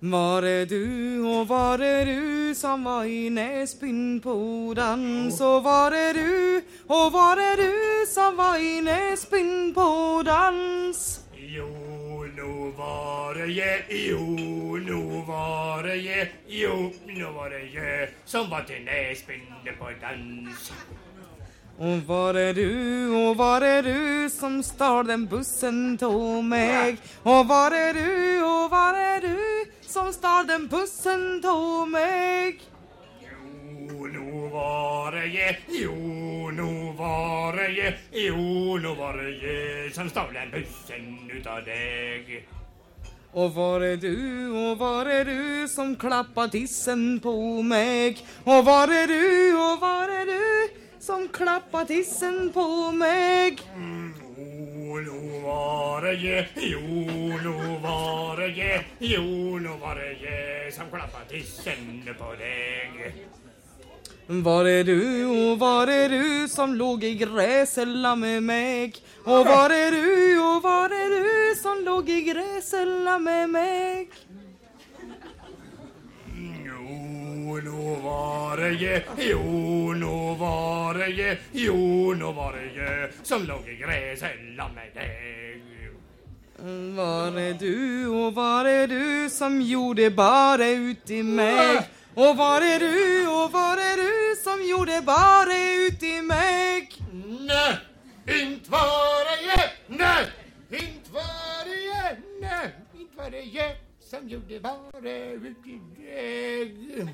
Var är du och var är du som var i Näsbyn på dans? Och var är du och var är du som var i Näsbyn på dans? Jo, nu var det je, jo, nu var det je, jo, nu var det je som var till Näsbyn på dans. Och var är du och var är du som stal den bussen tog mig? Och var är du och var är du som stal den bussen tog mig? Jo, nu var det je, jo, nu var det je, jo, nu var det je som stal den bussen utav dig. Och var är du och var är du som klappar tissen på mig? Och var är du och var är du som klappar tissen på mig? Jo, nu var det je, jo, det jo, nu var det je som klappade tissen på dig. Var är du och var är du som låg i gräsella med mig? Och var är du och var är du som låg i gräsella med mig? Jo, nu var det je, jo, nu var det je, jo, nu var det je som låg i gräsella med dig. Var är du och var är du som gjorde bara ut i mig? Och var är du och var är du som gjorde bara ut i mig? Nej, inte var det je, nej, inte var det je, nej, inte var det je som gjorde bara ut i dig.